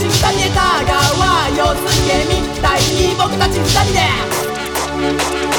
ち二人で田川みたいに僕たち二人で。